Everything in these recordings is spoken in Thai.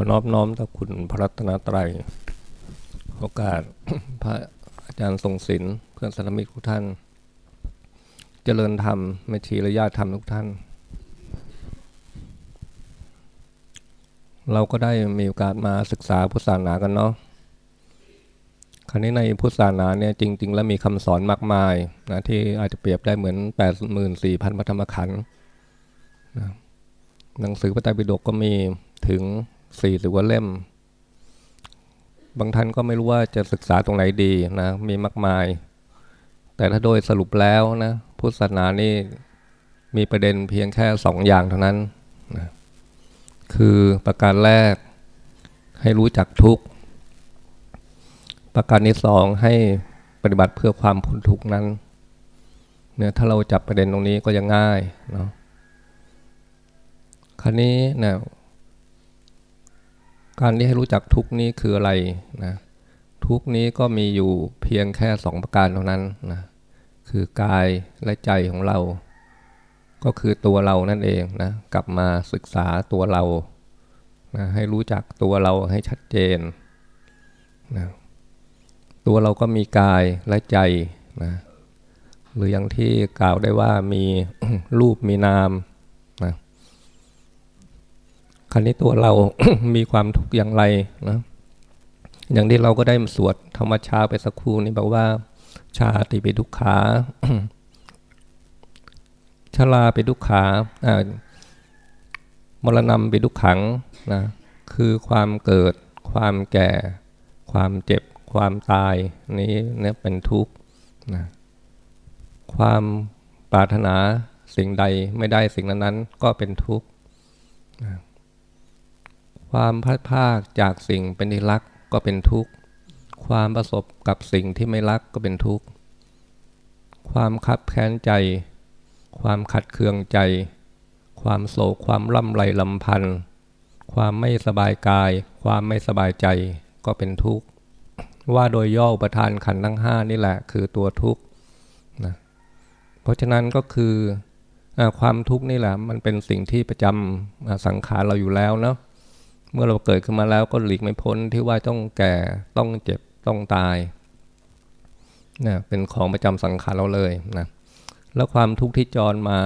อนอบน้อมต่อคุณพระรัตนตรัย โอกาสพระอาจารย์ทรงศิลป์เพื่อนสนมิตรทุกท่าน เจริญธรรมเมชีระญาตธรรมทุกท่าน เราก็ได้มีโอกาสมาศึกษาพุทธศาสนากันเนาะ คราวนี้ในพุทธศาสนาเนี่ยจริง ๆ แล้วมีคำสอนมากมายนะที่อาจจะเปรียบได้เหมือน 84,000พระธรรมขันธ์นะหนังสือพระไตรปิฎกก็มีถึง สี่สิบกว่าเล่ม บางท่านก็ไม่รู้ว่าจะศึกษาตรงไหนดีนะ มีมากมาย แต่ถ้าโดยสรุปแล้วนะพุทธศาสนานี่มีประเด็นเพียงแค่สองอย่างเท่านั้นนะคือประการแรกให้รู้จักทุกข์ ประการที่สองให้ปฏิบัติเพื่อความพ้นทุกข์นั้นเนี่ยถ้าเราจับประเด็นตรงนี้ก็จะง่ายเนาะคราวนี้เนะ การที่ให้รู้จักทุกนี้คืออะไรนะทุกนี้ก็มีอยู่เพียงแค่สองประการเท่านั้นนะคือกายและใจของเรา ก็คือตัวเรานั่นเองนะกลับมาศึกษาตัวเรานะให้รู้จักตัวเราให้ชัดเจนนะตัวเราก็มีกายและใจนะหรืออย่างที่กล่าวได้ว่ามีรูปมีนาม คราวนี้ตัวเรามีความทุกข์อย่างไรนะอย่างที่เราก็ได้สวดธรรมชาไปสักครู่นี้บอกว่า ชาติเป็นทุกขาชลาเป็นทุกขามรณะเป็นทุกขังนะคือความเกิด ความแก่ ความเจ็บ ความตายนี้เนี่ยเป็นทุกข์นะความปรารถนาสิ่งใดไม่ได้สิ่งนั้นๆก็เป็นทุกข์นะ ความพัดภาคจากสิ่งเป็นที่รักก็เป็นทุกข์ ความประสบกับสิ่งที่ไม่รักก็เป็นทุกข์ ความคับแค้นใจ ความขัดเคืองใจ ความโศกความล่ำไรลำพันธ์ความไม่สบายกาย ความไม่สบายใจก็เป็นทุกข์ ว่าโดยย่อประทานขันทั้งห้านี่แหละคือตัวทุกข์นะเพราะฉะนั้นก็คือความทุกข์นี่แหละมันเป็นสิ่งที่ประจำสังขารเราอยู่แล้วเนาะ เมื่อเราเกิดขึ้นมาแล้วก็หลีกไม่พ้นที่ว่าต้องแก่ต้องเจ็บต้องตายนะเป็นของประจำสังขารเราเลยนะแล้วความทุกข์ที่จรมา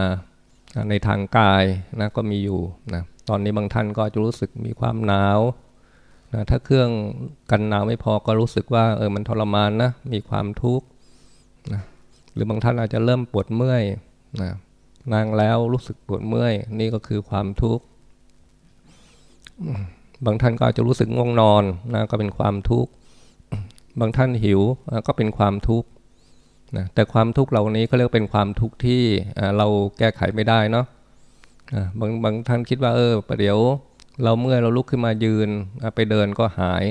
ในทางกายนะก็มีอยู่นะตอนนี้บางท่านก็จะรู้สึกมีความหนาวนะถ้าเครื่องกันหนาวไม่พอก็รู้สึกว่าเออมันทรมานนะมีความทุกข์นะหรือบางท่านอาจจะเริ่มปวดเมื่อยนะนั่งแล้วรู้สึกปวดเมื่อย นี่ก็คือความทุกข์ บางท่านก็อาจจะรู้สึกง่วงนอนนะก็เป็นความทุกข์ บางท่านหิวก็เป็นความทุกข์นะแต่ความทุกข์เหล่านี้ก็เรียกเป็นความทุกข์ที่เราแก้ไขไม่ได้เนาะบางบางท่านคิดว่าเออประเดี๋ยวเราเมื่อเราลุกขึ้นมายืนไปเดินก็หาย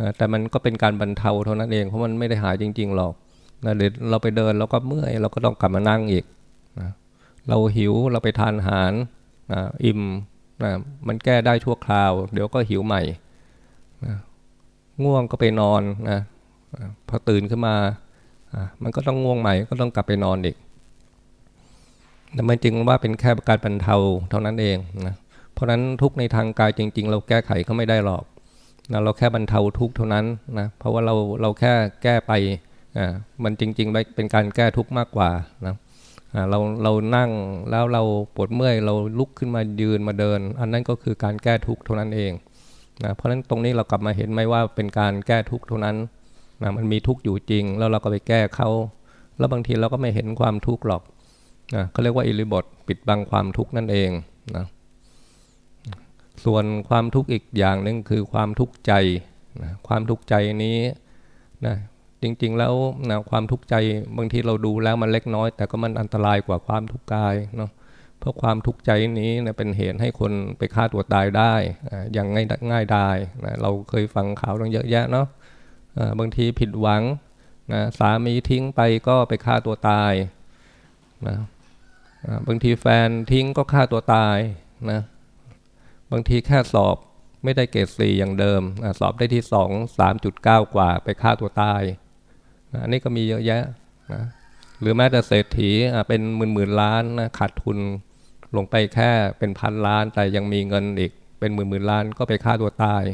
นะแต่มันก็เป็นการบรรเทาเท่านั้นเองเพราะมันไม่ได้หายจริงๆหรอกนะเดี๋ยวเราไปเดินเราก็เมื่อยเราก็ต้องกลับมานั่งอีกนะเราหิวเราไปทานอาหารนะอิ่ม นะมันแก้ได้ชั่วคราว เดี๋ยวก็หิวใหม่นะง่วงก็ไปนอนนะพอตื่นขึ้นมามันก็ต้องง่วงใหม่ก็ต้องกลับไปนอนอีกแต่มันจริงว่าเป็นแค่การบรรเทาเท่านั้นเองนะเพราะนั้นทุกในทางกายจริง ๆ เราแก้ไขเขาไม่ได้หรอกนะเราแค่บรรเทาทุกเท่านั้นนะเพราะว่าเราเราแค่แก้ไปอ่ามันจริงๆเป็นการแก้ทุกข์มากกว่านะ เราเรานั่งแล้วเราปวดเมื่อยเราลุกขึ้นมายืนมาเดิน อันนั้นก็คือการแก้ทุกข์เท่านั้นเองนะเพราะฉะนั้นตรงนี้เรากลับมาเห็นไหมว่าเป็นการแก้ทุกข์เท่านั้นนะมันมีทุกข์อยู่จริง แล้วเราก็ไปแก้เขาแล้วบางทีเราก็ไม่เห็นความทุกข์หรอกนะเขาเรียกว่าอิริบทปิดบังความทุกข์นั่นเองนะส่วนความทุกข์อีกอย่างหนึ่งคือความทุกข์ใจนะความทุกข์ใจนี้นะ จริง ๆ แล้วนะความทุกข์ใจบางทีเราดูแล้วมันเล็กน้อย แต่ก็มันอันตรายกว่าความทุกข์กายเนาะเพราะความทุกข์ใจนี้นะเป็นเหตุให้คนไปฆ่าตัวตายได้อย่างง่ายง่ายได้นะเราเคยฟังข่าวตั้งเยอะแยะเนาะบางทีผิดหวังนะสามีทิ้งไปก็ไปฆ่าตัวตายนะบางทีแฟนทิ้งก็ฆ่าตัวตายนะบางทีแค่สอบไม่ได้เกรดสี่อย่างเดิม สอบได้ที่สองสามจุดเก้ากว่าไปฆ่าตัวตาย อันนี้ก็มีเยอะแยะนะหรือแม้แต่เศรษฐีเป็นหมื่นหมื่นล้านนะขาดทุนลงไปแค่เป็นพันล้าน แต่ยังมีเงินอีกเป็นหมื่นหมื่นล้านก็ไปฆ่าตัวตาย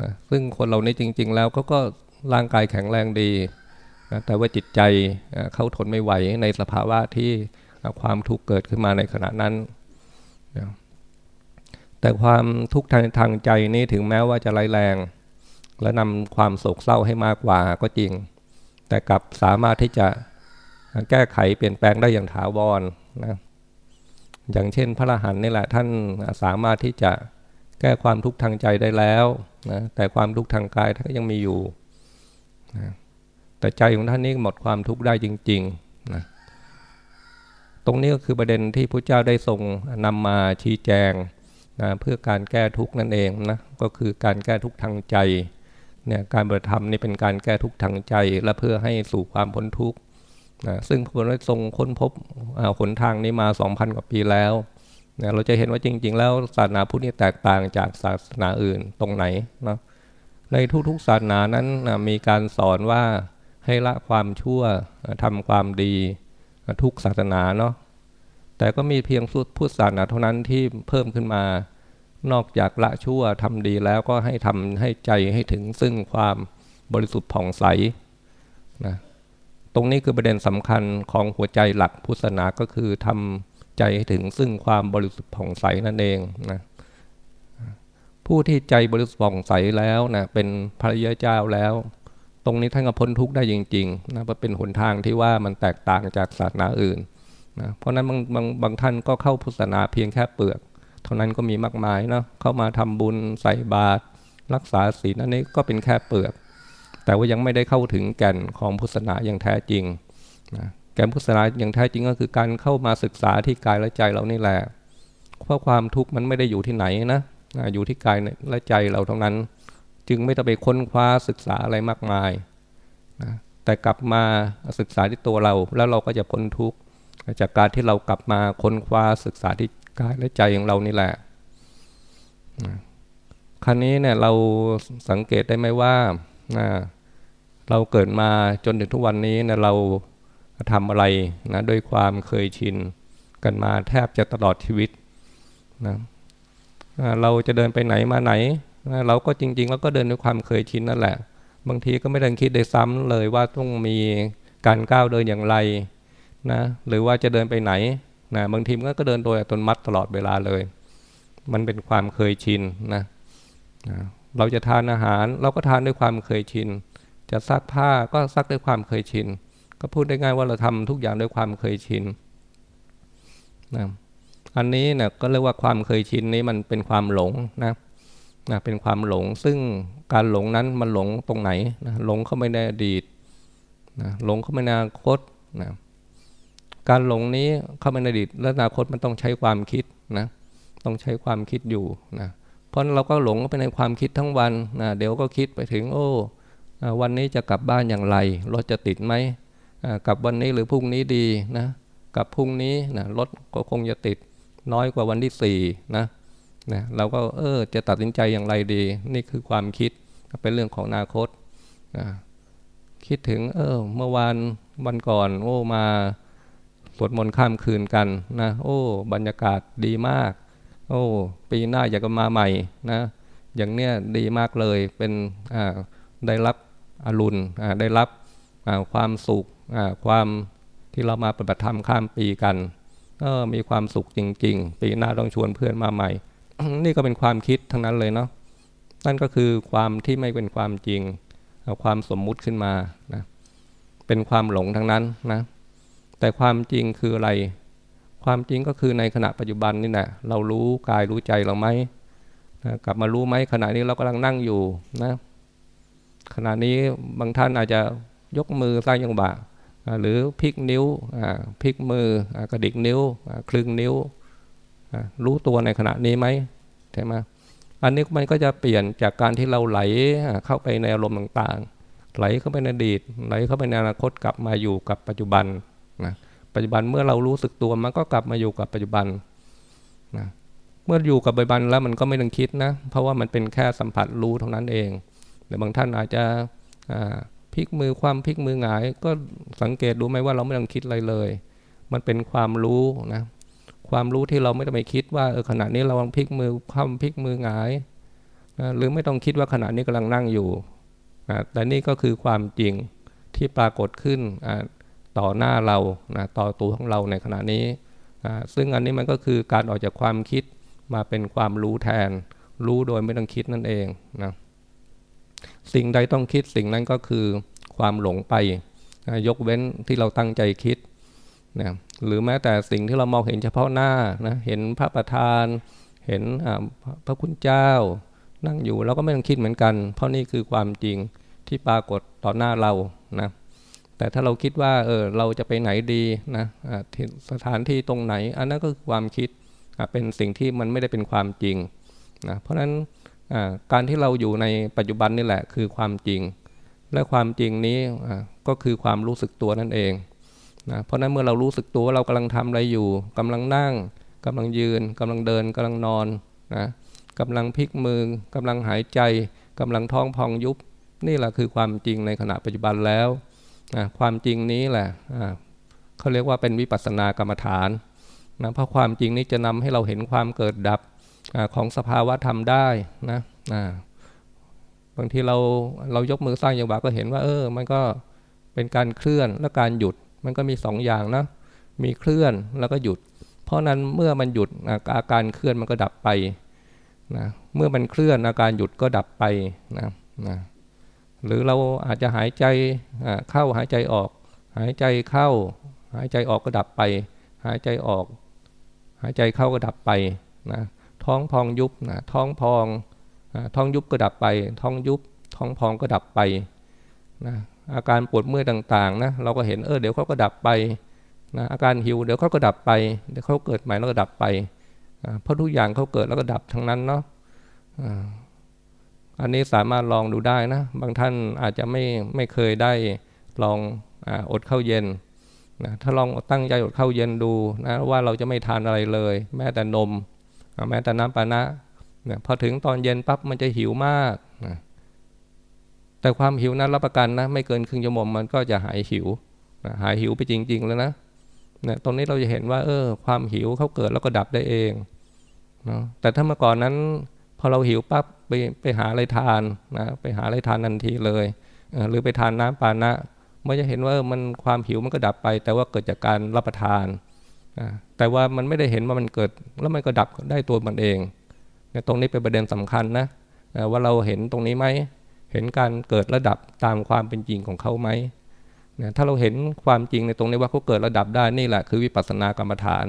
นะซึ่งคนเรานี้จริง ๆ แล้วก็ก็ร่างกายแข็งแรงดีนะแต่ว่าจิตใจเขาทนไม่ไหวในสภาวะที่ความทุกข์เกิดขึ้นมาในขณะนั้นนะแต่ความทุกข์ทางทางใจนี้ถึงแม้ว่าจะร้ายแรง และนำความโศกเศร้าให้มากกว่าก็จริง แต่กลับสามารถที่จะแก้ไขเปลี่ยนแปลงได้อย่างถาวรนะอย่างเช่นพระอรหันต์นี่แหละท่านสามารถที่จะแก้ความทุกข์ทางใจได้แล้วนะแต่ความทุกข์ทางกายท่านยังมีอยู่นะแต่ใจของท่านนี้หมดความทุกข์ได้จริงๆนะตรงนี้ก็คือประเด็นที่พระเจ้าได้ทรงนำมาชี้แจงนะเพื่อการแก้ทุกข์นั่นเองนะก็คือการแก้ทุกข์ทางใจ เนี่ยการบริธรรมนี่เป็นการแก้ทุกข์ทางใจ และเพื่อให้สู่ความพ้นทุกข์นะซึ่งพระพุทธทรงค้นพบหนทางนี้มา 2,000 กว่าปีแล้วนะเราจะเห็นว่าจริง ๆ แล้วศาสนาพุทธนี่แตกต่างจากศาสนาอื่นตรงไหนนะในทุกๆศาสนานั้นนะมีการสอนว่าให้ละความชั่วทำความดีทุกศาสนาเนาะแต่ก็มีเพียงพุทธศาสนาเท่านั้นที่เพิ่มขึ้นมา นอกจากละชั่วทำดีแล้วก็ให้ทำให้ใจให้ถึงซึ่งความบริสุทธิ์ผ่องใสนะตรงนี้คือประเด็นสำคัญของหัวใจหลักพุทธศาสนาก็คือทำใจให้ถึงซึ่งความบริสุทธิ์ผ่องใสนั่นเองนะผู้ที่ใจบริสุทธิ์ผ่องใสแล้วนะเป็นพระยาเจ้าแล้ว ตรงนี้ท่านก็พ้นทุกข์ได้จริงๆนะเพราะเป็นหนทางที่ว่ามันแตกต่างจากศาสนาอื่นนะเพราะนั้นบางบางบางท่านก็เข้าพุทธศาสนาเพียงแค่เปลือก เท่านั้นก็มีมากมายเนาะเข้ามาทำบุญใส่บาตรรักษาศีลนั่นนี้ก็เป็นแค่เปลือก แต่ว่ายังไม่ได้เข้าถึงแก่นของพุทธศาสนาอย่างแท้จริงนะแก่นพุทธศาสนาอย่างแท้จริงก็คือการเข้ามาศึกษาที่กายและใจเรานี่แหละเพราะความทุกข์มันไม่ได้อยู่ที่ไหนนะอยู่ที่กายและใจเราเท่านั้น จึงไม่ต้องไปค้นคว้าศึกษาอะไรมากมายนะแต่กลับมาศึกษาที่ตัวเรา แล้วเราก็จะพ้นทุกข์จากการที่เรากลับมาค้นคว้าศึกษาที่ กายและใจของเรานี่แหละครั้นี้เนี่ยเราสังเกตได้ไหมว่าเราเกิดมาจนถึงทุกวันนี้เนี่ยเราทำอะไรนะด้วยความเคยชินกันมาแทบจะตลอดชีวิตนะเราจะเดินไปไหนมาไหนเราก็จริง ๆ แล้วก็เดินด้วยความเคยชินนั่นแหละ บางทีก็ไม่ได้คิดได้ซ้ำเลยว่าต้องมีการก้าวเดินอย่างไรนะหรือว่าจะเดินไปไหน นะบางทีมันก็เดินโดยอัตโนมัติตลอดเวลาเลย มันเป็นความเคยชินนะนะเราจะทานอาหาร เราก็ทานด้วยความเคยชิน จะซักผ้าก็ซักด้วยความเคยชิน ก็พูดได้ง่ายว่าเราทำทุกอย่างด้วยความเคยชินนะอันนี้เนี่ยก็เรียกว่าความเคยชินนี้มันเป็นความหลงนะนะเป็นความหลงซึ่งการหลงนั้นมันหลงตรงไหนนะหลงเข้าไปในอดีตนะหลงเข้าไปในอนาคตนะ การหลงนี้เข้ามาในอดีตและอนาคตมันต้องใช้ความคิดนะต้องใช้ความคิดอยู่นะเพราะเราก็หลงไปในความคิดทั้งวันนะเดี๋ยวก็คิดไปถึงโอ้วันนี้จะกลับบ้านอย่างไรรถจะติดไหมกลับวันนี้หรือพรุ่งนี้ดีนะกลับพรุ่งนี้นะรถก็คงจะติดน้อยกว่าวันที่สี่นะนะเราก็เออจะตัดสินใจอย่างไรดี นี่คือความคิดเป็นเรื่องของอนาคตนะคิดถึงเออเมื่อวานวันก่อนโอ้มา สวดมนต์ข้ามคืนกันนะโอ้ บรรยากาศดีมาก โอ้ ปีหน้าอยากจะมาใหม่นะอย่างเนี้ยดีมากเลยเป็นอ่าได้รับอรุณอ่าได้รับความสุขอ่าความที่เรามาปฏิบัติธรรมข้ามปีกันก็มีความสุขจริง ๆ ปีหน้าต้องชวนเพื่อนมาใหม่ นี่ก็เป็นความคิดทั้งนั้นเลยเนาะนั่นก็คือความที่ไม่เป็นความจริง ความสมมุติขึ้นมานะเป็นความหลงทั้งนั้นนะ แต่ความจริงคืออะไร ความจริงก็คือในขณะปัจจุบันนี่แหละเรารู้กายรู้ใจเราไหมกลับมารู้ไหมขณะนี้เรากำลังนั่งอยู่นะขณะนี้บางท่านอาจจะยกมือสร้างยังบะหรือพลิกนิ้วพลิกมือกระดิกนิ้วคลึงนิ้ว รู้ตัวในขณะนี้ไหมใช่ไหมอันนี้มันก็จะเปลี่ยนจากการที่เราไหลเข้าไปในอารมณ์ต่างๆ ไหลเข้าไปในอดีต ไหลเข้าไปในอนาคตกลับมาอยู่กับปัจจุบัน นะปัจจุบันเมื่อเรารู้สึกตัวมันก็กลับมาอยู่กับปัจจุบันนะเมื่ออยู่กับปัจจุบันแล้วมันก็ไม่ต้องคิดนะ เพราะว่ามันเป็นแค่สัมผัสรู้เท่านั้นเองแต่บางท่านอาจจะพลิกมือความพลิกมือหงาย ก็สังเกตดูไหมว่าเราไม่ต้องคิดอะไรเลย มันเป็นความรู้นะความรู้ที่เราไม่ต้องไปคิดว่าเออขณะนี้เรากำลังพลิกมือคว่ำพลิกมือหงายนะหรือไม่ต้องคิดว่าขณะนี้กำลังนั่งอยู่นะแต่นี่ก็คือความจริงที่ปรากฏขึ้น ต่อหน้าเรานะต่อตัวของเราในขณะนี้นะซึ่งอันนี้มันก็คือการออกจากความคิดมาเป็นความรู้แทน รู้โดยไม่ต้องคิดนั่นเองนะสิ่งใดต้องคิดสิ่งนั้นก็คือความหลงไปนะยกเว้นที่เราตั้งใจคิดนะหรือแม้แต่สิ่งที่เรามองเห็นเฉพาะหน้านะเห็นพระประธาน เห็นพระคุณเจ้า นั่งอยู่เราก็ไม่ต้องคิดเหมือนกัน เพราะนี่คือความจริงที่ปรากฏต่อหน้าเรานะ แต่ถ้าเราคิดว่าเออเราจะไปไหนดีนะสถานที่ตรงไหน อันนั้นก็คือความคิดเป็นสิ่งที่มันไม่ได้เป็นความจริงนะเพราะฉะนั้นการที่เราอยู่ในปัจจุบันนี่แหละคือความจริง และความจริงนี้ก็คือความรู้สึกตัวนั่นเองนะเพราะนั้นเมื่อเรารู้สึกตัวว่าเรากำลังทำอะไรอยู่กำลังนั่งกำลังยืนกำลังเดินกำลังนอนนะกำลังพลิกมือกำลังหายใจกำลังท้องพองยุบ นี่แหละคือความจริงในขณะปัจจุบันแล้ว ความจริงนี้แหละเขาเรียกว่าเป็นวิปัสสนากรรมฐานนะเพราะความจริงนี้จะนำให้เราเห็นความเกิดดับอของสภาวะธรรมได้นะบางทีเราเรายกมือสร้างอย่างว่าก็เห็นว่า เออ มันก็เป็นการเคลื่อนและการหยุดมันก็มีสองอย่างนะมีเคลื่อนแล้วก็หยุด เพราะนั้นเมื่อมันหยุดอาการเคลื่อนมันก็ดับไปนะเมื่อมันเคลื่อนอาการหยุดก็ดับไปนะนะ หรือเราอาจจะหายใจเข้าหายใจออก หายใจเข้า หายใจออกก็ดับไป หายใจออก หายใจเข้าก็ดับไปนะท้องพองยุบนะท้องพองท้องยุบก็ดับไป ท้องยุบ ท้องพองก็ดับไปนะอาการปวดเมื่อยต่างๆนะเราก็เห็นเออเดี๋ยวเขาก็ดับไปนะอาการหิวเดี๋ยวเขาก็ดับไปเดี๋ยวเขาเกิดใหม่แล้วก็ดับไปเพราะทุกอย่างเขาเกิดแล้วก็ดับทั้งนั้นเนาะ อันนี้สามารถลองดูได้นะ บางท่านอาจจะไม่ไม่เคยได้ลองอดข้าวเย็นนะถ้าลองตั้งใจอดข้าวเย็นดูนะว่าเราจะไม่ทานอะไรเลย แม้แต่นม แม้แต่น้ำปานะนะพอถึงตอนเย็นปั๊บมันจะหิวมากนะแต่ความหิวนั้นรับประกันนะ ไม่เกินครึ่งชั่วโมงมันก็จะหายหิวนะหายหิวไปจริง ๆ แล้วนะนะตรงนี้เราจะเห็นว่า เออ ความหิวเขาเกิดแล้วก็ดับได้เองเนาะแต่ถ้าเมื่อก่อนนั้น พอเราหิวปั๊บไปไปหาอะไรทานนะไปหาอะไรทานทันทีเลยหรือไปทานน้ำปานะมันจะเห็นว่ามันความหิวมันก็ดับไป แต่ว่าเกิดจากการรับประทานแต่ว่ามันไม่ได้เห็นว่ามันเกิดแล้วมันก็ดับได้ตัวมันเองตรงนี้เป็นประเด็นสำคัญนะว่าเราเห็นตรงนี้ไหมเห็นการเกิดระดับตามความเป็นจริงของเขาไหมถ้าเราเห็นความจริงในตรงนี้ว่าเขาเกิดระดับได้นี่แหละคือวิปัสสนากรรมฐาน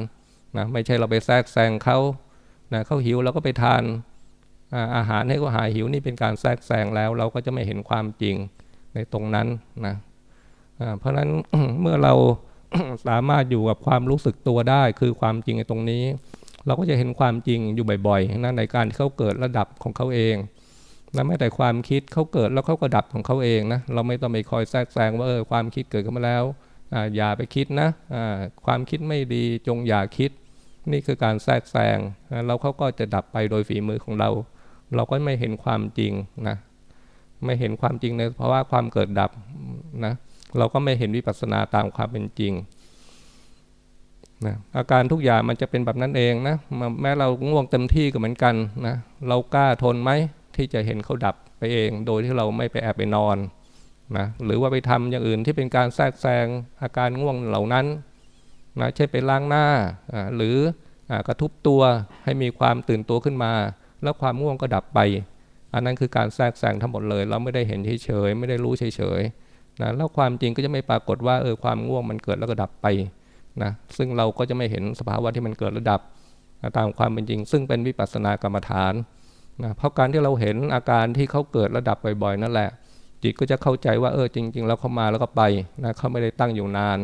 นะไม่ใช่เราไปแทรกแซงเขานะเขาหิวเราก็ไปทาน อาหารให้เขาหายหิวนี่เป็นการแทรกแซงแล้ว เราก็จะไม่เห็นความจริงในตรงนั้นนะเพราะฉะนั้นเมื่อเราสามารถอยู่กับความรู้สึกตัวได้ คือความจริงในตรงนี้ เราก็จะเห็นความจริงอยู่บ่อยๆนะในการที่เขาเกิดระดับของเขาเองนะแม้แต่ความคิดเขาเกิดแล้วเขาก็ดับของเขาเองนะเราไม่ต้องไปคอยแทรกแซงว่าเออความคิดเกิดขึ้นมาแล้วออย่าไปคิดนะความคิดไม่ดีจงอย่าคิด นี่คือการแทรกแซงเราเขาก็จะดับไปโดยฝีมือของเรา เราก็ไม่เห็นความจริงนะไม่เห็นความจริงในเพราะว่าความเกิดดับนะเราก็ไม่เห็นวิปัสสนาตามความเป็นจริงนะอาการทุกอย่างมันจะเป็นแบบนั้นเองนะแม้เราง่วงเต็มที่ก็เหมือนกันนะเรากล้าทนไหมที่จะเห็นเขาดับไปเอง โดยที่เราไม่ไปแอบไปนอนนะหรือว่าไปทำอย่างอื่นที่เป็นการแทรกแซงอาการง่วงเหล่านั้นนะเช่นไปล้างหน้าหรือกระทุบตัวให้มีความตื่นตัวขึ้นมา แล้วความง่วงก็ดับไป อันนั้นคือการแทรกแซงทั้งหมดเลย เราไม่ได้เห็นเฉยๆไม่ได้รู้เฉยๆนะแล้วความจริงก็จะไม่ปรากฏว่าเออความง่วงมันเกิดแล้วก็ดับไปนะซึ่งเราก็จะไม่เห็นสภาวะที่มันเกิดระดับตามความเป็นจริง ซึ่งเป็นวิปัสสนากรรมฐานนะเพราะการที่เราเห็นอาการที่เขาเกิดระดับบ่อยๆนั่นแหละ จิตก็จะเข้าใจว่าเออจริง ๆ แล้วเขามาแล้วก็ไปนะเขาไม่ได้ตั้งอยู่นาน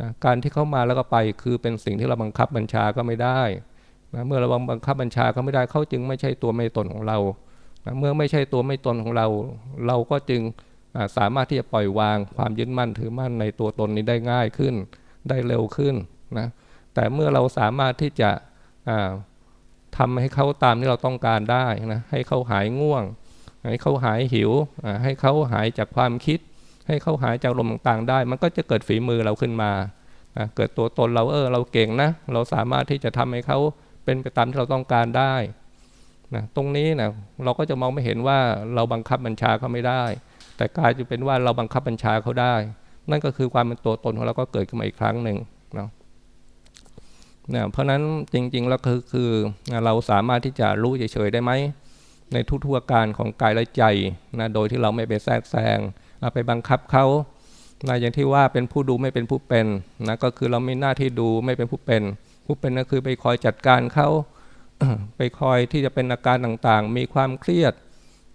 นะการที่เขามาแล้วก็ไปคือเป็นสิ่งที่เราบังคับบัญชาก็ไม่ได้ นะเมื่อเราบังคับบัญชาเขาไม่ได้เขาจึงไม่ใช่ตัวไม่ตนของเรานะเมื่อไม่ใช่ตัวไม่ตนของเรา เราก็จึงสามารถที่จะปล่อยวางความยึดมั่นถือมั่นในตัวตนนี้ได้ง่ายขึ้น ได้เร็วขึ้นนะแต่เมื่อเราสามารถที่จะทำให้เขาตามที่เราต้องการได้นะให้เขาหายง่วง ให้เขาหายหิวให้เขาหายจากความคิด ให้เขาหายจากลมต่างๆได้ มันก็จะเกิดฝีมือเราขึ้นมาเกิดตัวตนเราเออเราเก่งนะ เราสามารถที่จะทำให้เขา เป็นไปตามที่เราต้องการได้นะตรงนี้นะเราก็จะมองไม่เห็นว่าเราบังคับบัญชาเขาไม่ได้ แต่กลายจะเป็นว่าเราบังคับบัญชาเขาได้ นั่นก็คือความเป็นตัวตนของเราก็เกิดขึ้นมาอีกครั้งหนึ่งเนาะนะเพราะนั้นจริงๆแล้วคือคือเราสามารถที่จะรู้เฉยๆได้ไหมในทุกๆอาการของกายและใจนะโดยที่เราไม่ไปแทรกแซงไปบังคับเขานะอย่างที่ว่าเป็นผู้ดูไม่เป็นผู้เป็นนะก็คือเรามีหน้าที่ดูไม่เป็นผู้เป็น ผู้เป็นก็คือไปคอยจัดการเขาไปคอยที่จะเป็นอาการต่างๆ มีความเครียด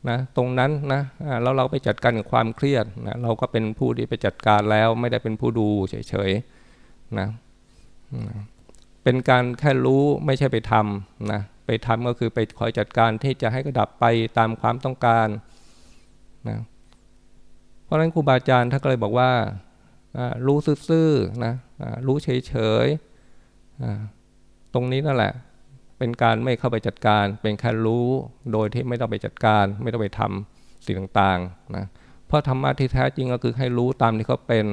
นะตรงนั้นนะแล้วเราไปจัดการกับความเครียดนะเราก็เป็นผู้ที่ไปจัดการแล้วไม่ได้เป็นผู้ดูเฉยๆนะเป็นการแค่รู้ไม่ใช่ไปทำนะไปทำก็คือไปคอยจัดการที่จะให้กระดับไปตามความต้องการนะเพราะฉะนั้นครูบาอาจารย์ท่านก็เลยบอกว่ารู้ซื่อๆนะรู้เฉยๆ ตรงนี้นั่นแหละ เป็นการไม่เข้าไปจัดการ เป็นแค่รู้โดยที่ไม่ต้องไปจัดการ ไม่ต้องไปทำสิ่งต่างๆนะเพราะธรรมะที่แท้จริงก็คือให้รู้ตามที่เขาเป็น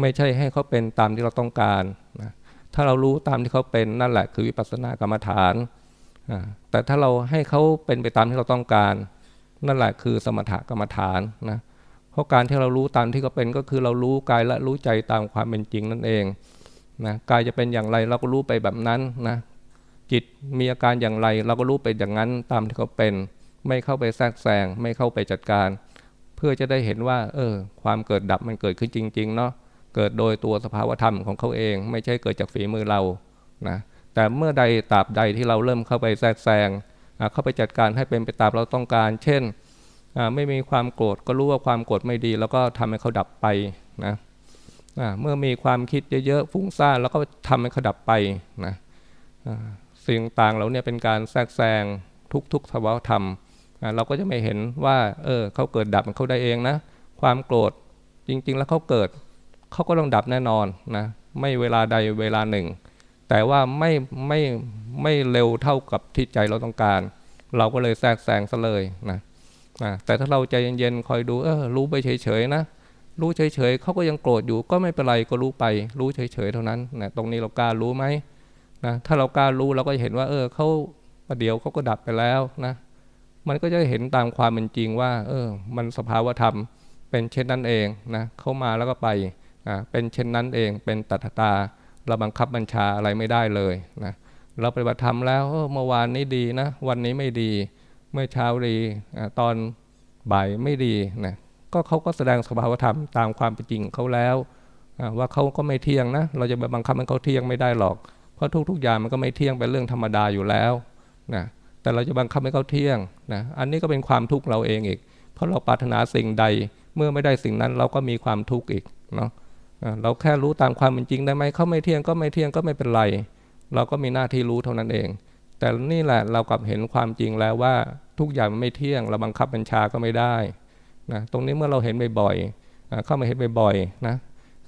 ไม่ใช่ให้เขาเป็นตามที่เราต้องการนะถ้าเรารู้ตามที่เขาเป็นนั่นแหละคือวิปัสสนากรรมฐานแต่ถ้าเราให้เขาเป็นไปตามที่เราต้องการ นั่นแหละคือสมถกรรมฐานนะเพราะการที่เรารู้ตามที่เขาเป็นก็คือเรารู้กายและรู้ใจตามความเป็นจริงนั่นเอง นะกายจะเป็นอย่างไรเราก็รู้ไปแบบนั้นนะจิตมีอาการอย่างไร เราก็รู้ไปอย่างนั้นตามที่เขาเป็น ไม่เข้าไปแทรกแซงไม่เข้าไปจัดการ เพื่อจะได้เห็นว่า เออ ความเกิดดับมันเกิดขึ้นจริง ๆ เนาะเกิดโดยตัวสภาวธรรมของเขาเอง ไม่ใช่เกิดจากฝีมือเรานะแต่เมื่อใดตราบใดที่เราเริ่มเข้าไปแทรกแซงเข้าไปจัดการให้เป็นไปตามเราต้องการ เช่นไม่มีความโกรธก็รู้ว่าความโกรธไม่ดี แล้วก็ทำให้เขาดับไปนะ เมื่อมีความคิดเยอะๆฟุ้งซ่านแล้วก็ทำให้ขดับไปนะสิ่งต่างเราเนี่ยเป็นการแทรกแซงทุกๆสภาวธรรม เราก็จะไม่เห็นว่าเออเขาเกิดดับมันเขาได้เองนะ ความโกรธจริง ๆ แล้วเขาเกิดเขาก็ต้องดับแน่นอนนะไม่เวลาใดเวลาหนึ่ง แต่ว่าไม่ไม่ไม่เร็วเท่ากับที่ใจเราต้องการ เราก็เลยแทรกแซงซะเลยนะนะแต่ถ้าเราใจเย็นๆคอยดูเออรู้ไปเฉยๆนะ รู้เฉยๆเขาก็ยังโกรธอยู่ก็ไม่เป็นไรก็รู้ไป รู้เฉยๆเท่านั้นนะตรงนี้เรากล้ารู้ไหมนะถ้าเรากล้ารู้เราก็จะเห็นว่า เออเขาประเดี๋ยวเขาก็ดับไปแล้วนะมันก็จะเห็นตามความเป็นจริงว่า เออ มันสภาวธรรมเป็นเช่นนั้นเองนะเข้ามาแล้วก็ไปนะเป็นเช่นนั้นเอง เป็นตัทตาเราบังคับบัญชาอะไรไม่ได้เลยนะเราปฏิบัติธรรมแล้วเมื่อวานนี้ดีนะ วันนี้ไม่ดี เมื่อเช้าดีตอนบ่ายไม่ดีนะ ก็เขาก็แสดงสภาวธรรมตามความเป็นจริงเขาแล้วว่าเขาก็ไม่เที่ยงนะ เราจะไปบังคับให้เขาเที่ยงไม่ได้หรอก เพราะทุกๆอย่างมันก็ไม่เที่ยงเป็นเรื่องธรรมดาอยู่แล้วนะแต่เราจะบังคับให้เขาเที่ยงนะอันนี้ก็เป็นความทุกข์เราเองอีก เพราะเราปรารถนาสิ่งใดเมื่อไม่ได้สิ่งนั้นเราก็มีความทุกข์อีกเนาะเราแค่รู้ตามความเป็นจริงได้ไหมเขาไม่เที่ยงก็ไม่เที่ยงก็ไม่เป็นไร เราก็มีหน้าที่รู้เท่านั้นเอง แต่นี่แหละเรากลับเห็นความจริงแล้วว่าทุกอย่างมันไม่เที่ยง เราบังคับบัญชาก็ไม่ได้ นะตรงนี้เมื่อเราเห็นบ่อยๆเข้ามาเห็นบ่อยๆนะ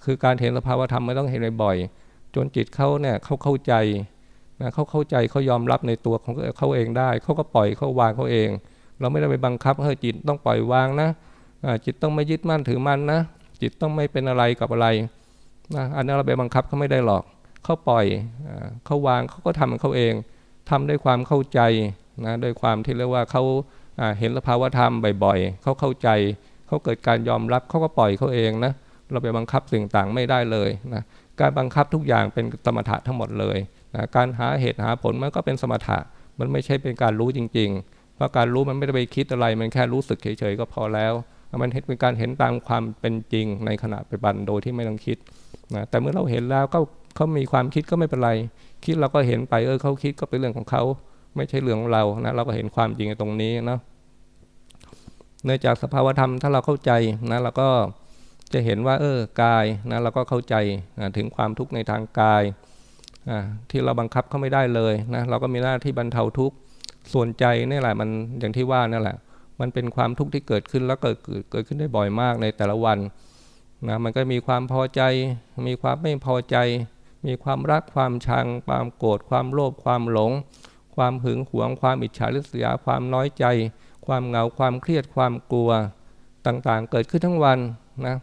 คือการเห็นสภาวธรรมไม่ต้องเห็นบ่อยๆจนจิตเขาเนี่ยเขาเข้าใจนะเขาเข้าใจเขายอมรับในตัวของเขาเองได้ เขาก็ปล่อยเขาวางเขาเอง เราไม่ได้ไปบังคับให้จิตต้องปล่อยวางนะจิตต้องไม่ยึดมั่นถือมั่นนะจิตต้องไม่เป็นอะไรกับอะไรนะอันนี้เราไปบังคับเขาไม่ได้หรอก เขาปล่อยเขาวางเขาก็ทำของเขาเองทำด้วยความเข้าใจนะด้วยความที่เรียกว่าเขา เห็นสภาวธรรมบ่อยๆเขาเข้าใจเขาเกิดการยอมรับเขาก็ปล่อยเขาเองนะเราไปบังคับสิ่งต่างไม่ได้เลยนะการบังคับทุกอย่างเป็นสมถะทั้งหมดเลยนะการหาเหตุหาผลมันก็เป็นสมถะ มันไม่ใช่เป็นการรู้จริงๆ เพราะการรู้มันไม่ได้ไปคิดอะไร มันแค่รู้สึกเฉยๆก็พอแล้ว มันเห็นเป็นการเห็นตามความเป็นจริงในขณะปฏิบัติโดยที่ไม่ต้องคิดนะแต่เมื่อเราเห็นแล้วก็เขามีความคิดก็ไม่เป็นไร คิดเราก็เห็นไปเออเขาคิดก็เป็นเรื่องของเขา ไม่ใช่เรื่องของเรานะเราก็เห็นความจริงตรงนี้เนาะเนื่องจากสภาวธรรมถ้าเราเข้าใจนะเราก็จะเห็นว่า เออกายนะเราก็เข้าใจนะถึงความทุกข์ในทางกายที่เราบังคับเขาไม่ได้เลยนะเราก็มีหน้าที่บรรเทาทุกข์ส่วนใจนี่แหละมันอย่างที่ว่านั่นแหละ มันเป็นความทุกข์ที่เกิดขึ้นแล้วเกิดเกิดขึ้นได้บ่อยมากในแต่ละวันนะมันก็มีความพอใจ มีความไม่พอใจ มีความรักความชัง ความโกรธความโลภความหลง ความหึงหวง ความอิจฉาริษยา ความน้อยใจ ความเหงา ความเครียด ความกลัวต่างๆ เกิดขึ้นทั้งวันนะ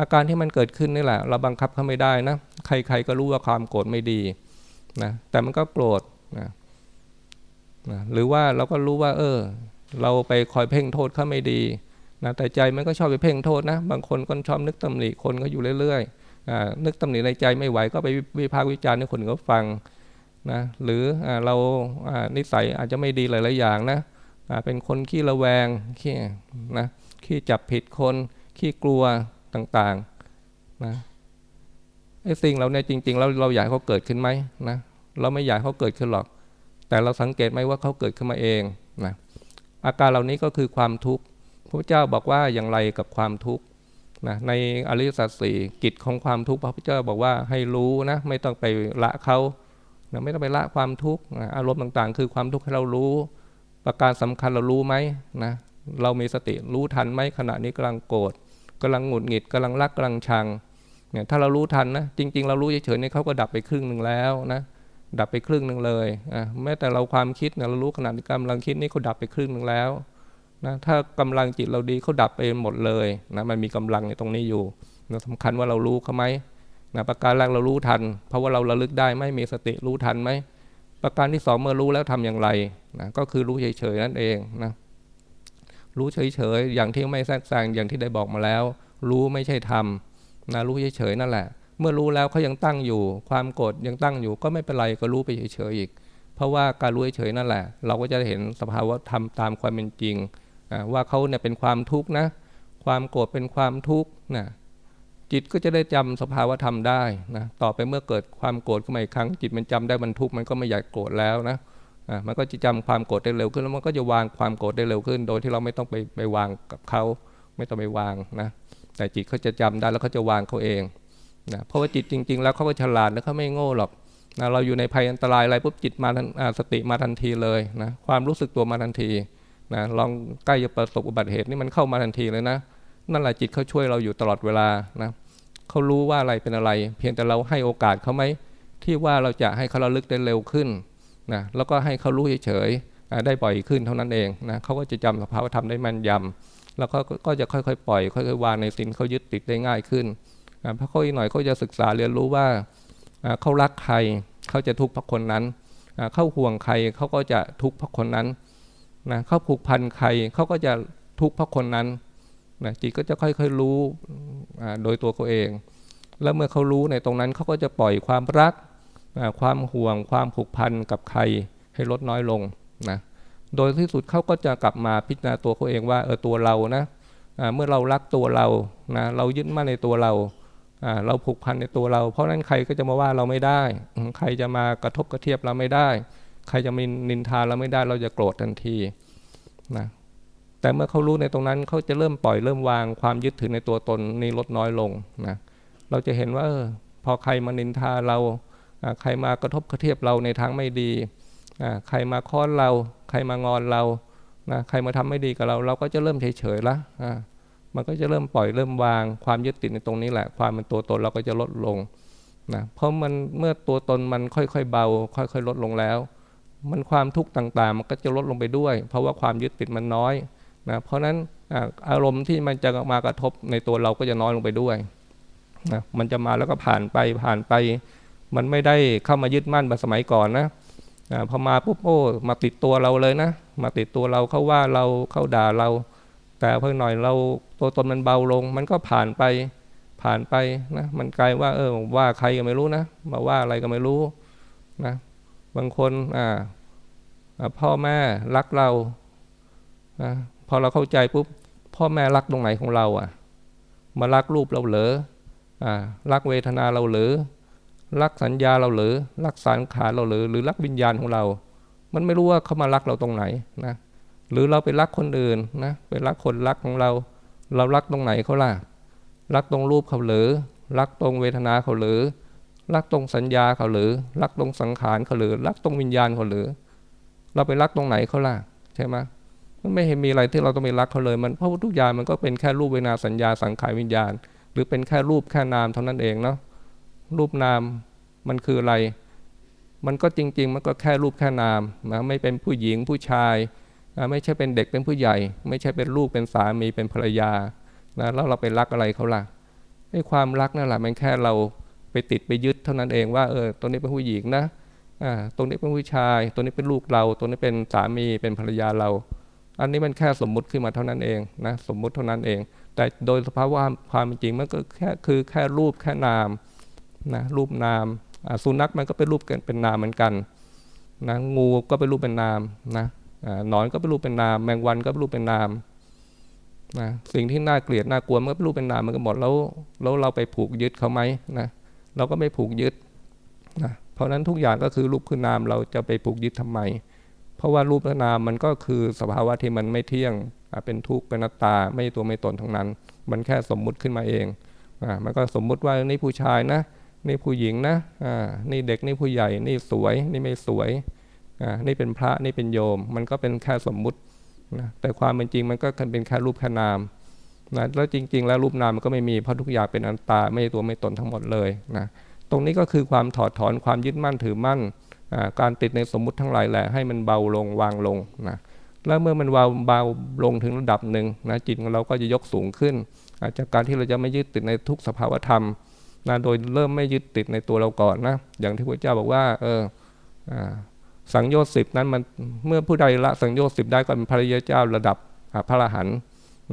อาการที่มันเกิดขึ้นนี่แหละ เราบังคับเขาไม่ได้นะ ใครๆก็รู้ว่าความโกรธไม่ดีนะ แต่มันก็โกรธนะนะหรือว่าเราก็รู้ว่า เออ เราไปคอยเพ่งโทษเขาไม่ดีนะแต่ใจมันก็ชอบไปเพ่งโทษนะ บางคนก็ชอบนึกตำหนิคนก็อยู่เรื่อยๆนึกตำหนิในใจไม่ไหวก็ไปวิพากษ์วิจารณ์ให้คนก็ฟัง นะหรืออเรานิสัยอาจจะไม่ดีหลายๆอย่างนะเป็นคนขี้ระแวงขี้นะขี้จับผิดคนขี้กลัวต่างๆนะไอ้สิ่งเราเนี่ยจริงๆเราเราอยากเขาเกิดขึ้นไหมนะเราไม่อยากเขาเกิดขึ้นหรอก แต่เราสังเกตไหมว่าเขาเกิดขึ้นมาเองนะอาการเหล่านี้ก็คือความทุกข์พระเจ้าบอกว่าอย่างไรกับความทุกข์นะในอริยสัจสี่กิจของความทุกข์พระพุทธเจ้าบอกว่าให้รู้นะไม่ต้องไปละเขา นะไม่ต้องไปละความทุกข์นะอารมณ์ต่างๆ คือความทุกข์ให้เรารู้ ประการสำคัญเรารู้ไหมนะเรามีสติรู้ทันไหมขณะนี้กำลังโกรธกำลังหงุดหงิดกำลังรักกำลังชังเนี่ยถ้าเรารู้ทันนะจริง ๆ เรารู้เฉยๆนี่เขาก็ดับไปครึ่งหนึ่งแล้วนะดับไปครึ่งหนึ่งเลยอะแม้แต่เราความคิดเนี่ยเรารู้ขนาดกำลังคิดนี่เขาดับไปครึ่งหนึ่งแล้วนะถ้ากำลังจิตเราดีเขาดับไปหมดเลยนะมันมีกำลังในตรงนี้อยู่นะสำคัญว่าเรารู้เขาไหม นะประการแรกเรารู้ทัน เพราะว่าเราระลึกได้ไม่มีสติรู้ทันไหมประการที่สองเมื่อรู้แล้วทำอย่างไรนะก็คือรู้เฉยๆนั่นเองนะรู้เฉยๆอย่างที่ไม่แทรกแซงอย่างที่ได้บอกมาแล้ว รู้ไม่ใช่ทำนะรู้เฉยๆนั่นแหละ เมื่อรู้แล้วเขายังตั้งอยู่ ความโกรธยังตั้งอยู่ ก็ไม่เป็นไรก็รู้ไปเฉยๆอีก เพราะว่าการรู้เฉยๆนั่นแหละ เราก็จะเห็นสภาวะธรรมตามความเป็นจริงว่าเขาเนี่ยเป็นความทุกข์นะ ความโกรธเป็นความทุกข์นะ จิตก็จะได้จำสภาวะธรรมได้นะต่อไปเมื่อเกิดความโกรธขึ้นมาอีกครั้ง จิตมันจำได้มันทุกข์มันก็ไม่อยากโกรธแล้วนะอ่ามันก็จะจำความโกรธได้เร็วขึ้นแล้วมันก็จะวางความโกรธได้เร็วขึ้น โดยที่เราไม่ต้องไปไปวางกับเขาไม่ต้องไปวางนะแต่จิตเขาจะจำได้แล้วเขาจะวางเขาเองนะเพราะว่าจิตจริง ๆ แล้วเขาก็ฉลาดแล้วเขาไม่โง่หรอกนะเราอยู่ในภัยอันตรายอะไรปุ๊บจิตมาสติมาทันทีเลยนะความรู้สึกตัวมาทันทีนะลองใกล้จะประสบอุบัติเหตุนี่มันเข้ามาทันทีเลยนะ นั่นแหละจิตเขาช่วยเราอยู่ตลอดเวลานะเขารู้ว่าอะไรเป็นอะไร เพียงแต่เราให้โอกาสเขาไหมที่ว่าเราจะให้เขาระลึกได้เร็วขึ้นนะแล้วก็ให้เขารู้เฉยๆได้บ่อยขึ้นเท่านั้นเองนะเขาก็จะจำสภาวธรรมได้แม่นยำแล้วก็ก็จะค่อยๆ ปล่อย ค่อยๆวางในสิ่งเขายึดติดได้ง่ายขึ้นนะพระเขาอีกหน่อยเขาจะศึกษาเรียนรู้ว่าเขารักใครเขาจะทุกข์เพราะคนนั้นเขาห่วงใครเขาก็จะทุกข์เพราะคนนั้นนะเขาผูกพันใครเขาก็จะทุกข์เพราะคนนั้น นะจิตก็จะค่อยๆรู้โดยตัวเขาเอง แล้วเมื่อเขารู้ในตรงนั้นเขาก็จะปล่อยความรัก ความห่วง ความผูกพันกับใครให้ลดน้อยลงนะโดยที่สุดเขาก็จะกลับมาพิจารณาตัวเขาเองว่าเออตัวเรานะเมื่อเรารักตัวเรานะเรายึดมั่นในตัวเราเราผูกพันในตัวเรา เพราะนั้นใครก็จะมาว่าเราไม่ได้ ใครจะมากระทบกระเทียบเราไม่ได้ ใครจะมีนินทาเราไม่ได้ เราจะโกรธทันทีนะ แต่เมื่อเขารู้ในตรงนั้นเขาจะเริ่มปล่อยเริ่มวางความยึดถือในตัวตนนี้ลดน้อยลงนะเราจะเห็นว่าออพอใครมานินทาเราใครมากระทบกระเทียบเราในทางไม่ดีใครมาค้อนเรา ใครมางอนเรานะใครมาทำไม่ดีกับเรา เราก็จะเริ่มเฉยๆละมันก็จะเริ่มปล่อยเริ่มวางความยึดติดในตรงนี้แหละ ความเป็นตัวตนเราก็จะลดลงนะเพราะมันเมื่อตัวตนมันค่อยๆเบา ค่อยๆลดลงแล้ว มันความทุกข์ต่างๆ มันก็จะลดลงไปด้วย เพราะว่าความยึดติดมันน้อย นะเพราะนั้นอารมณ์ที่มันจะมากระทบในตัวเราก็จะน้อยลงไปด้วยนะมันจะมาแล้วก็ผ่านไปผ่านไป มันไม่ได้เข้ามายึดมั่นแบบสมัยก่อนนะพอมาปุ๊บโอ้มาติดตัวเราเลยนะ มาติดตัวเราเขาว่าเราเข้าด่าเรา แต่เพิ่งหน่อยเราตัวตนมันเบาลง มันก็ผ่านไปผ่านไปนะมันกลายว่าเออว่าใครก็ไม่รู้นะ มาว่าอะไรก็ไม่รู้นะบางคนอ่าพ่อแม่รักเรานะ พอเราเข้าใจปุ๊บพ่อแม่รักตรงไหนของเราอะ มารักรูปเราเหรออ่ารักเวทนาเราเหรอรักสัญญาเราหรือรักสังขารเราหรือหรือรักวิญญาณของเรา มันไม่รู้ว่าเขามารักเราตรงไหนนะหรือเราไปรักคนอื่นนะไปรักคนรักของเรา เรารักตรงไหนเขาล่ะรักตรงรูปเขาหรือ รักตรงเวทนาเขาหรือ รักตรงสัญญาเขาหรือ รักตรงสังขารเขาหรือ รักตรงวิญญาณเขาหรือ เราไปรักตรงไหนเขาล่ะใช่ไหม ไม่เห็นมีอะไรที่เราต้องไปรักเขาเลย มันเพราะทุกอย่างมันก็เป็นแค่รูปเวนาสัญญาสังขารวิญญาณ หรือเป็นแค่รูปแค่นามเท่านั้นเองเนาะรูปนามมันคืออะไร มันก็จริง ๆ มันก็แค่รูปแค่นามนะไม่เป็นผู้หญิงผู้ชายนะไม่ใช่เป็นเด็กเป็นผู้ใหญ่ ไม่ใช่เป็นลูกเป็นสามีเป็นภรรยานะแล้วเราไปรักอะไรเขาล่ะไอ้ความรักนั่นแหละมันแค่เราไปไปติดไปยึดเท่านั้นเองว่าเออตัวนี้เป็นผู้หญิงนะอ่าตรงนี้เป็นผู้ชาย ตัวนี้เป็นลูกเรา ตัวนี้เป็นสามีเป็นภรรยาเรา อันนี้มันแค่สมมุติขึ้นมาเท่านั้นเองนะสมมุติเท่านั้นเอง แต่โดยสภาพว่าความจริงมันก็แค่คือแค่รูปแค่นามนะรูปนามสุนัขมันก็เป็นรูปเป็นนามเหมือนกันนะงูก็เป็นรูปเป็นนามนะหนอนก็เป็นรูปเป็นนาม แมงวันก็เป็นรูปเป็นนามนะสิ่งที่น่าเกลียดน่ากลัวมันก็เป็นรูปเป็นนามมันก็หมดแล้วแล้วเราไปผูกยึดเขาไหมนะเราก็ไม่ผูกยึดนะเพราะนั้นทุกอย่างก็คือรูปคือนามเราจะไปผูกยึดทำไม เพราะว่ารูปนามมันก็คือสภาวะที่มันไม่เที่ยงเป็นทุกข์เป็นนัตตาไม่ตัวไม่ตนทั้งนั้น มันแค่สมมุติขึ้นมาเองอ่ามันก็สมมุติว่านี่ผู้ชายนะ นี่ผู้หญิงนะอ่านี่เด็กนี่ผู้ใหญ่นี่สวย นี่ไม่สวยอ่านี่เป็นพระนี่เป็นโยม มันก็เป็นแค่สมมุตินะแต่ความเป็นจริงมันก็เป็นแค่รูปแค่นามนะแล้วจริง ๆ แล้วรูปนามมันก็ไม่มีเพราะทุกอย่างเป็นอันตาไม่ตัวไม่ตนทั้งหมดเลยนะตรงนี้ก็คือความถอดถอนความยึดมั่นถือมั่น การติดในสมมุติทั้งหลายแหละให้มันเบาลงวางลงนะแล้วเมื่อมันเบาเบาลงถึงระดับหนึ่งนะจิตของเราก็จะยกสูงขึ้นจากการที่เราจะไม่ยึดติดในทุกสภาวธรรมนะโดยเริ่มไม่ยึดติดในตัวเราก่อนนะอย่างที่พระเจ้าบอกว่าเออสังโยชน์สิบนั้นมันเมื่อผู้ใดละสังโยชน์สิบได้ก็เป็นพระริยเจ้าระดับพระอรหันต์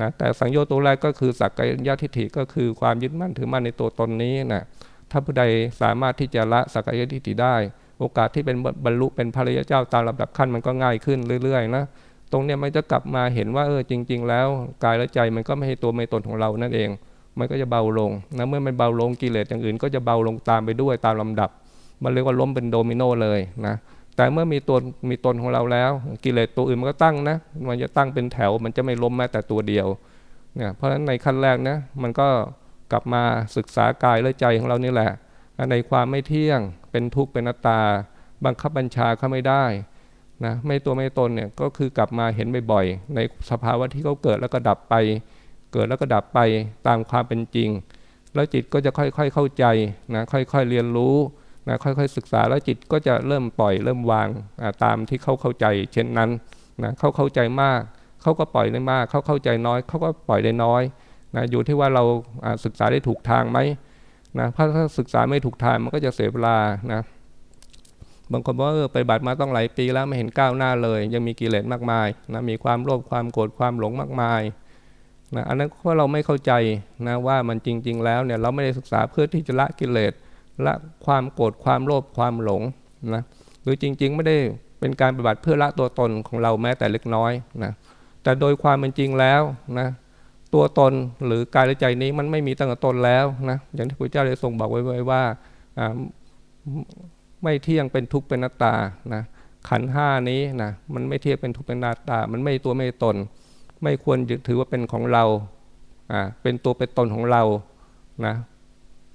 นะแต่สังโยชน์ตัวแรกก็คือสักกายทิฏฐิก็คือความยึดมั่นถือมั่นในตัวตนนี้นะถ้าผู้ใดสามารถที่จะละสักกายทิฏฐิได้ โอกาสที่เป็นบรรลุเป็นพระริยเจ้าตามลำดับขั้นมันก็ง่ายขึ้นเรื่อยๆนะตรงเนี้ยมันจะกลับมาเห็นว่าเออจริง ๆ แล้วกายและใจมันก็ไม่ใช่ตัวไม่ตนของเรานั่นเอง มันก็จะเบาลงนะเมื่อมันเบาลงกิเลสอย่างอื่น ก็จะเบาลงตามไปด้วยตามลำดับ มันเรียกว่าล้มเป็นโดมิโนเลยนะแต่เมื่อมีตัวมีตนของเราแล้ว กิเลสตัวอื่นมันก็ตั้งนะมันจะตั้งเป็นแถวมันจะไม่ล้มแม้แต่ตัวเดียวเนี่ยเพราะฉะนั้นในขั้นแรกนะมันก็กลับมาศึกษากายและใจของเรานี่แหละ ในความไม่เที่ยง เป็นทุกข์เป็นนัตตา บังคับบัญชาเขาไม่ได้นะไม่ตัวไม่ตนเนี่ยก็คือกลับมาเห็นบ่อยๆในสภาวะที่เขาเกิดแล้วก็ดับไป เกิดแล้วก็ดับไปตามความเป็นจริง แล้วจิตก็จะค่อยๆเข้าใจนะค่อยๆเรียนรู้นะค่อยๆศึกษาแล้วจิตก็จะเริ่มปล่อยเริ่มวางตามที่เขาเข้าใจ เช่นนั้นนะเขาเข้าใจมากเขาก็ปล่อยได้มากเขาเข้าใจน้อยเขาก็ปล่อยได้น้อยนะอยู่ที่ว่าเราศึกษาได้ถูกทางไหม นะถ้าศึกษาไม่ถูกทางมันก็จะเสียเวลานะบางคนบอกว่าเออไปบัตรมาต้องหลายปีแล้วไม่เห็นก้าวหน้าเลย ยังมีกิเลสมากมายนะมีความโลภความโกรธความหลงมากมายนะอันนั้นเพราะเราไม่เข้าใจนะว่ามันจริง ๆ แล้วเนี่ยเราไม่ได้ศึกษาเพื่อที่จะละกิเลสละความโกรธความโลภความหลงนะหรือจริง ๆ ไม่ได้เป็นการปฏิบัติเพื่อละตัวตนของเราแม้แต่เล็กน้อยนะแต่โดยความเป็นจริงแล้วนะ ตัวตนหรือกายและใจนี้มันไม่มีตั้งแต่ตนแล้วนะอย่างที่พระเจ้าได้ทรงบอกไว้ว่าไม่เที่ยงเป็นทุกข์เป็นนัตตานะขันห้านี้นะมันไม่เที่ยงเป็นทุกข์เป็นนัตา มันไม่ตัวไม่ตน ไม่ควรถือว่าเป็นของเราอ่าเป็นตัวเป็นตนของเรานะ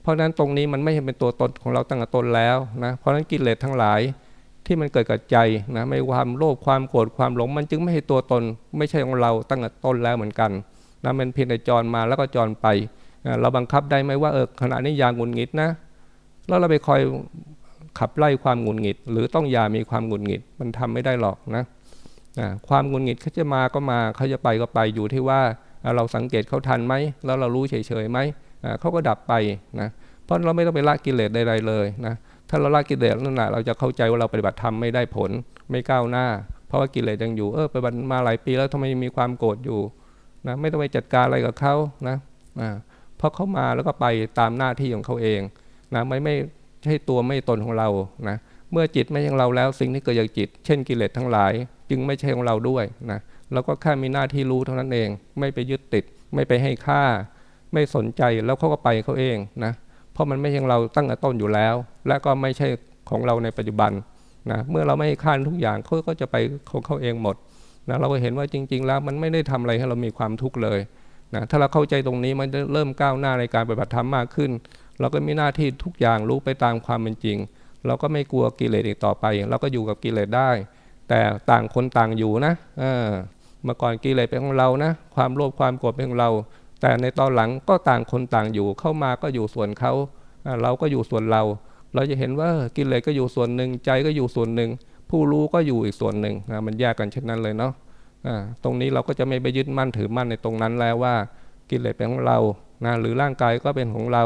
เพราะฉะนั้นตรงนี้มันไม่ใช่เป็นตัวตนของเราตั้งแต่ตนแล้วนะเพราะฉะนั้นกิเลสทั้งหลายที่มันเกิดกับใจนะไม่ความโลภความโกรธความหลง มันจึงไม่ใช่ตัวตน ไม่ใช่ของเราตั้งแต่ต้นแล้วเหมือนกัน นะมันเพียงแต่จรมาแล้วก็จรไป เราบังคับได้ไหมว่าเออขณะนี้ยางงุนงิดนะ แล้วเราไปคอยขับไล่ความหงุดหงิด หรือต้องยามีความหงุดหงิดมันทำไม่ได้หรอกนะความหงุดหงิดเขาจะมาก็มาเขาจะไปก็ไปอยู่ที่ว่าเราสังเกตเขาทันไหมแล้วเรารู้เฉยๆไหมเขาก็ดับไปนะเพราะเราไม่ต้องไปละกิเลสใดๆเลยนะถ้าเราละกิเลสนั่นแหละเราจะเข้าใจว่าเราปฏิบัติธรรมไม่ได้ผลไม่ก้าวหน้า เพราะว่ากิเลสยังอยู่เออไปบันมาหลายปีแล้วทำไมมีความโกรธอยู่ นะไม่ต้องไปจัดการอะไรกับเขานะเพราะเขามาแล้วก็ไปตามหน้าที่ของเขาเองนะไม่ไม่ใช่ตัวไม่ตนของเรานะเมื่อจิตไม่ใช่ของเราแล้วสิ่งที่เกิดจากจิต เช่นกิเลสทั้งหลาย จึงไม่ใช่ของเราด้วยนะเราก็แค่มีหน้าที่รู้เท่านั้นเอง ไม่ไปยึดติด ไม่ไปให้ค่า ไม่สนใจแล้วเขาก็ไปเขาเองนะเพราะมันไม่ใช่ของเราตั้งแต่ต้นอยู่แล้ว และก็ไม่ใช่ของเราในปัจจุบันนะเมื่อเราไม่ให้ค่าทุกอย่างเขาก็จะไปของเขาเองหมด นะเราก็เห็นว่าจริง ๆ แล้วมันไม่ได้ทำอะไรให้เรามีความทุกข์เลยนะถ้าเราเข้าใจตรงนี้มันจะเริ่มก้าวหน้าในการปฏิบัติธรรมมากขึ้น เราก็มีหน้าที่ทุกอย่างรู้ไปตามความเป็นจริง เราก็ไม่กลัวกิเลสอีกต่อไป เราก็อยู่กับกิเลสได้ แต่ต่างคนต่างอยู่นะเออเมื่อก่อนกิเลสเป็นของเรานะความโลภความโกรธเป็นของเรา แต่ในตอนหลังก็ต่างคนต่างอยู่เข้ามาก็อยู่ส่วนเขาเราก็อยู่ส่วนเรา เราจะเห็นว่ากิเลสก็อยู่ส่วนหนึ่งใจก็อยู่ส่วนหนึ่ง ผู้รู้ก็อยู่อีกส่วนหนึ่งนะมันแยกกันเช่นนั้นเลยเนาะตรงนี้เราก็จะไม่ไปยึดมั่นถือมั่นในตรงนั้นแล้วว่า กิเลสเป็นของเรานะหรือร่างกายก็เป็นของเรา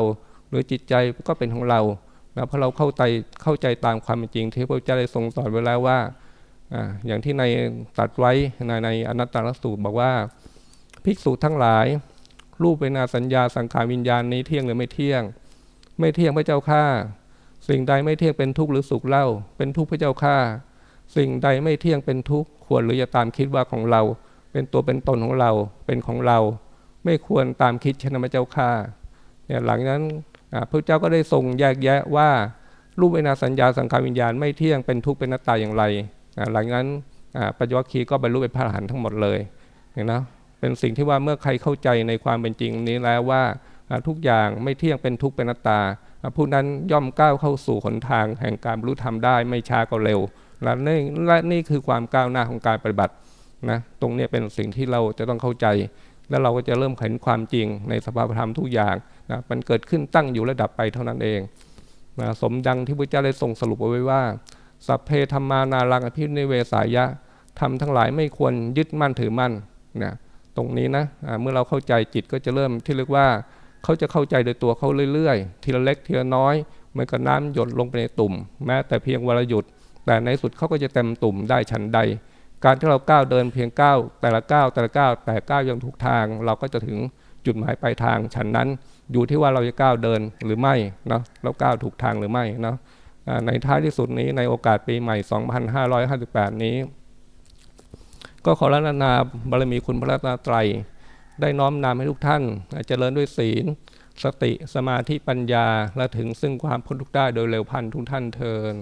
หรือจิตใจก็เป็นของเรานะเพราะเราเข้าใจเข้าใจตามความเป็นจริง ที่พระเจ้าได้ทรงสอนไว้แล้วว่าอย่างที่ในตัดไว้ในในอนัตตลสูตรบอกว่า ภิกษุทั้งหลาย รูปเวนาสัญญาสังขารวิญญาณนี้เที่ยงหรือไม่เที่ยง ไม่เที่ยงพระเจ้าข้าสิ่งใดไม่เที่ยงเป็นทุกข์หรือสุขเล่า เป็นทุกข์พระเจ้าข้า สิ่งใดไม่เที่ยงเป็นทุกข์ควรหรือจะตามคิดว่าของเรา เป็นตัวเป็นตนของเราเป็นของเรา ไม่ควรตามคิดชนะพระเจ้าข้าเนี่ยหลังนั้นพระเจ้าก็ได้ทรงแยกแยะว่า รูปเวนาสัญญาสังขารวิญญาณไม่เที่ยงเป็นทุกข์เป็นนัตตาอย่างไร หลังนั้นปัญญวัคคีก็บรรลุเป็นพระอรหันต์ทั้งหมดเลยเห็นนะเป็นสิ่งที่ว่าเมื่อใครเข้าใจในความเป็นจริงนี้แล้วว่าทุกอย่างไม่เที่ยงเป็นทุกข์เป็นนัตตาผู้นั้นย่อมก้าวเข้าสู่หนทางแห่งการบรรลุธรรมได้ไม่ช้าก็เร็ว และนี่และนี่คือความก้าวหน้าของการปฏิบัตินะตรงนี้เป็นสิ่งที่เราจะต้องเข้าใจ แล้วเราก็จะเริ่มเห็นความจริงในสภาพธรรมทุกอย่างนะมันเกิดขึ้นตั้งอยู่ระดับไปเท่านั้นเองนะสมดังที่พระเจ้าได้ทรงสรุปเอาไว้ว่า สัพเพธรรมานารังอภินิเวสายะทำทั้งหลายไม่ควรยึดมั่นถือมั่นนะตรงนี้นะเมื่อเราเข้าใจจิตก็จะเริ่มที่เรียกว่าเขาจะเข้าใจโดยตัวเขาเรื่อยๆ ทีละเล็กทีละน้อยเหมือนกับน้ำหยดลงไปในตุ่ม แม้แต่เพียงวันลหยุด แต่ในสุดเขาก็จะเต็มตุ่มได้ชั้นใด การที่เราก้าวเดินเพียงก้าวแต่ละก้าวแต่ละก้าวแต่ก้าวยังถูกทาง เราก็จะถึงจุดหมายปลายทางชั้นนั้น อยู่ที่ว่าเราจะก้าวเดินหรือไม่เนาะเราก้าวถูกทางหรือไม่เนาะในท้ายที่สุดนี้ในโอกาสปีใหม่ 2558 นี้ ก็ขอรัตนาบารมีคุณพระรัตนตรัย ได้น้อมนำให้ทุกท่านเจริญด้วยศีล สติสมาธิปัญญาและถึงซึ่งความพ้นทุกข์ได้โดยเร็วพันทุกท่านเทิน